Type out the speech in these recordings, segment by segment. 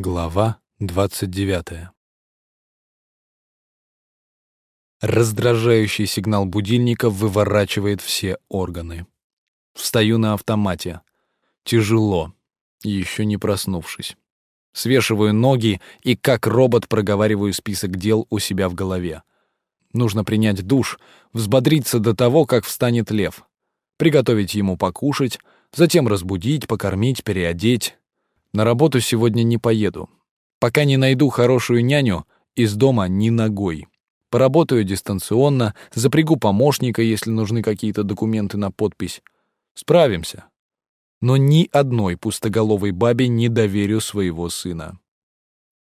Глава 29 Раздражающий сигнал будильника выворачивает все органы. Встаю на автомате. Тяжело, еще не проснувшись. Свешиваю ноги и как робот проговариваю список дел у себя в голове. Нужно принять душ, взбодриться до того, как встанет лев, приготовить ему покушать, затем разбудить, покормить, переодеть, на работу сегодня не поеду. Пока не найду хорошую няню, из дома ни ногой. Поработаю дистанционно, запрягу помощника, если нужны какие-то документы на подпись. Справимся. Но ни одной пустоголовой бабе не доверю своего сына.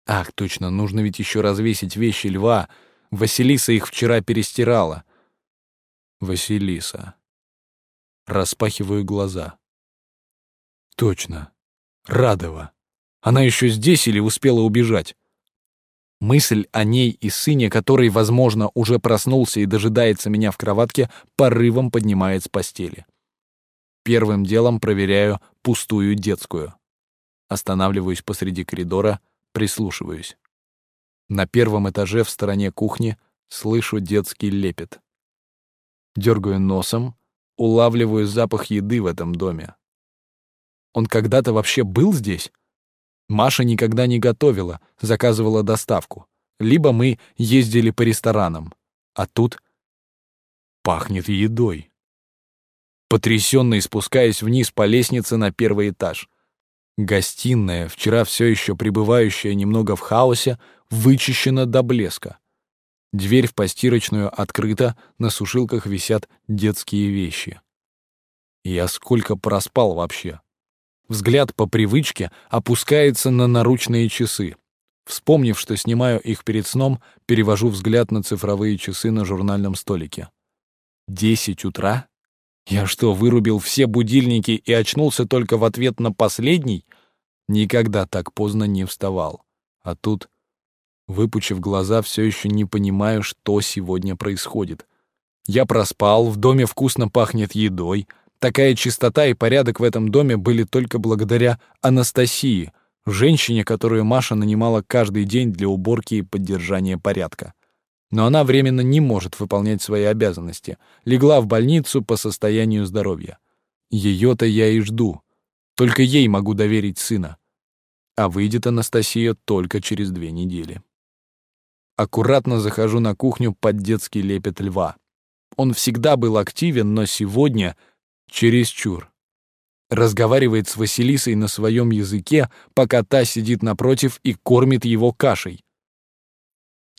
Ах, точно, нужно ведь еще развесить вещи льва. Василиса их вчера перестирала. Василиса. Распахиваю глаза. Точно. Радова. Она еще здесь или успела убежать? Мысль о ней и сыне, который, возможно, уже проснулся и дожидается меня в кроватке, порывом поднимает с постели. Первым делом проверяю пустую детскую. Останавливаюсь посреди коридора, прислушиваюсь. На первом этаже в стороне кухни слышу детский лепет. Дергаю носом, улавливаю запах еды в этом доме. Он когда-то вообще был здесь? Маша никогда не готовила, заказывала доставку. Либо мы ездили по ресторанам. А тут пахнет едой. Потрясенно спускаясь вниз по лестнице на первый этаж. Гостиная, вчера все еще пребывающая немного в хаосе, вычищена до блеска. Дверь в постирочную открыта, на сушилках висят детские вещи. Я сколько проспал вообще? Взгляд по привычке опускается на наручные часы. Вспомнив, что снимаю их перед сном, перевожу взгляд на цифровые часы на журнальном столике. Десять утра? Я что, вырубил все будильники и очнулся только в ответ на последний? Никогда так поздно не вставал. А тут, выпучив глаза, все еще не понимаю, что сегодня происходит. Я проспал, в доме вкусно пахнет едой — Такая чистота и порядок в этом доме были только благодаря Анастасии, женщине, которую Маша нанимала каждый день для уборки и поддержания порядка. Но она временно не может выполнять свои обязанности. Легла в больницу по состоянию здоровья. Ее-то я и жду. Только ей могу доверить сына. А выйдет Анастасия только через две недели. Аккуратно захожу на кухню под детский лепет льва. Он всегда был активен, но сегодня чересчур. Разговаривает с Василисой на своем языке, пока та сидит напротив и кормит его кашей.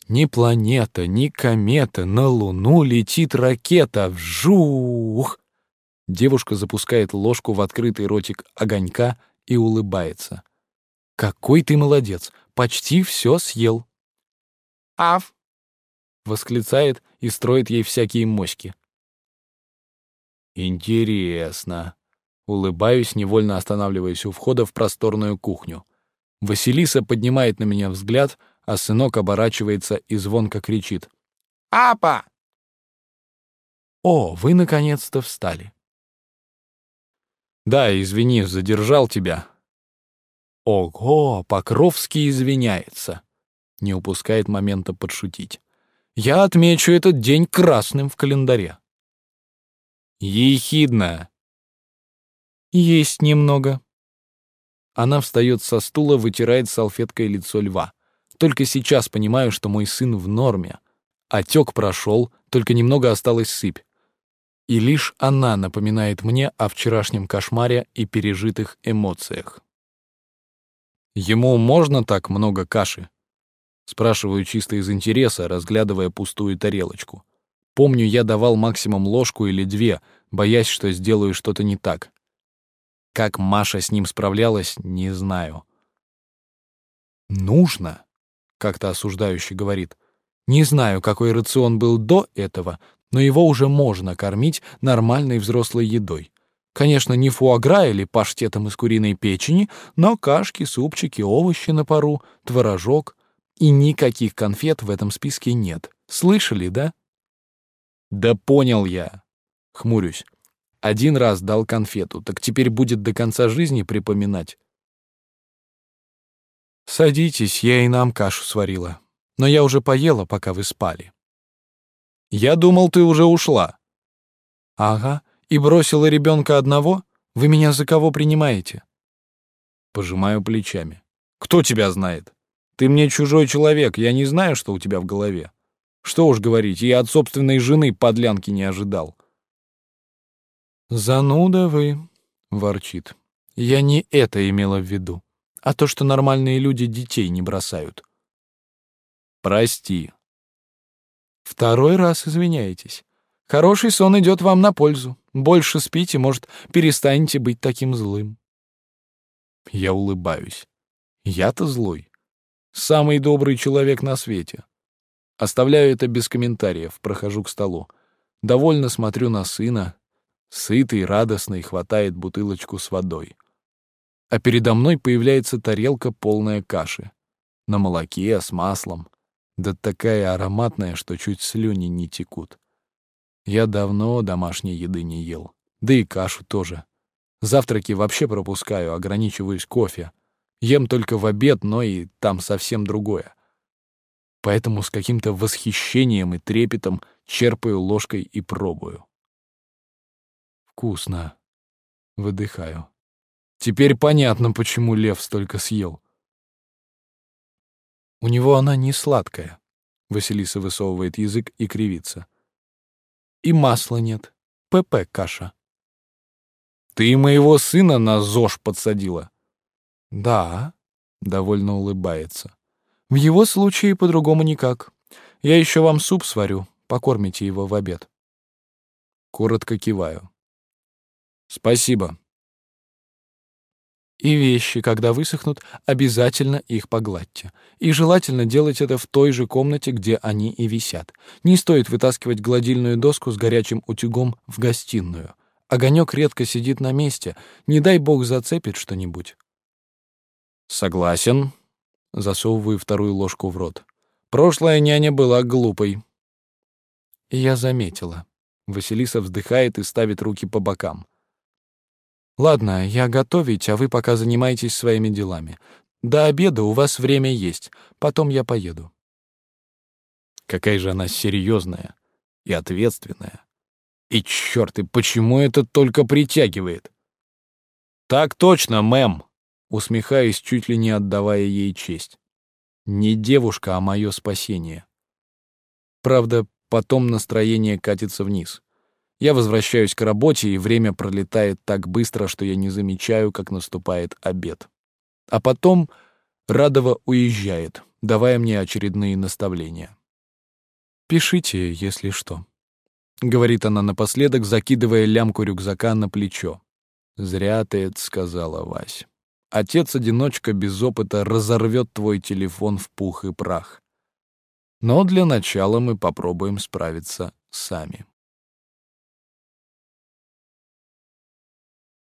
Ни планета, ни комета, на Луну летит ракета. Вжух! Девушка запускает ложку в открытый ротик огонька и улыбается. «Какой ты молодец! Почти все съел!» «Аф!» — восклицает и строит ей всякие моськи. Интересно. Улыбаюсь, невольно останавливаясь у входа в просторную кухню. Василиса поднимает на меня взгляд, а сынок оборачивается и звонко кричит. «Папа!» «О, вы наконец-то встали!» «Да, извини, задержал тебя». «Ого, Покровский извиняется!» Не упускает момента подшутить. «Я отмечу этот день красным в календаре». Ехидна. Есть немного. Она встает со стула, вытирает салфеткой лицо льва. Только сейчас понимаю, что мой сын в норме. Отек прошел, только немного осталась сыпь. И лишь она напоминает мне о вчерашнем кошмаре и пережитых эмоциях. Ему можно так много каши? Спрашиваю чисто из интереса, разглядывая пустую тарелочку. Помню, я давал максимум ложку или две, боясь, что сделаю что-то не так. Как Маша с ним справлялась, не знаю. «Нужно», — как-то осуждающе говорит. «Не знаю, какой рацион был до этого, но его уже можно кормить нормальной взрослой едой. Конечно, не фуагра или паштетом из куриной печени, но кашки, супчики, овощи на пару, творожок. И никаких конфет в этом списке нет. Слышали, да?» Да понял я. Хмурюсь. Один раз дал конфету, так теперь будет до конца жизни припоминать. Садитесь, я и нам кашу сварила. Но я уже поела, пока вы спали. Я думал, ты уже ушла. Ага, и бросила ребенка одного? Вы меня за кого принимаете? Пожимаю плечами. Кто тебя знает? Ты мне чужой человек, я не знаю, что у тебя в голове. Что уж говорить, я от собственной жены подлянки не ожидал. «Зануда вы», — ворчит. «Я не это имела в виду, а то, что нормальные люди детей не бросают». «Прости». «Второй раз извиняетесь. Хороший сон идет вам на пользу. Больше спите, может, перестанете быть таким злым». Я улыбаюсь. Я-то злой. Самый добрый человек на свете. Оставляю это без комментариев, прохожу к столу. Довольно смотрю на сына, Сытый, радостный, хватает бутылочку с водой. А передо мной появляется тарелка, полная каши. На молоке, с маслом. Да такая ароматная, что чуть слюни не текут. Я давно домашней еды не ел. Да и кашу тоже. Завтраки вообще пропускаю, ограничиваюсь кофе. Ем только в обед, но и там совсем другое. Поэтому с каким-то восхищением и трепетом черпаю ложкой и пробую. Вкусно. Выдыхаю. Теперь понятно, почему лев столько съел. У него она не сладкая. Василиса высовывает язык и кривится. И масла нет. ПП каша. Ты моего сына на ЗОЖ подсадила. Да, довольно улыбается. В его случае по-другому никак. Я еще вам суп сварю, покормите его в обед. Коротко киваю. Спасибо. И вещи, когда высохнут, обязательно их погладьте. И желательно делать это в той же комнате, где они и висят. Не стоит вытаскивать гладильную доску с горячим утюгом в гостиную. Огонек редко сидит на месте, не дай бог зацепит что-нибудь. Согласен. Засовываю вторую ложку в рот. Прошлая няня была глупой. Я заметила. Василиса вздыхает и ставит руки по бокам. Ладно, я готовить, а вы пока занимайтесь своими делами. До обеда у вас время есть, потом я поеду. Какая же она серьезная и ответственная. И черт, и почему это только притягивает? Так точно, мэм, усмехаясь, чуть ли не отдавая ей честь. Не девушка, а мое спасение. Правда, потом настроение катится вниз. Я возвращаюсь к работе, и время пролетает так быстро, что я не замечаю, как наступает обед. А потом Радова уезжает, давая мне очередные наставления. «Пишите, если что», — говорит она напоследок, закидывая лямку рюкзака на плечо. «Зря ты это сказала, Вась. Отец-одиночка без опыта разорвет твой телефон в пух и прах. Но для начала мы попробуем справиться сами».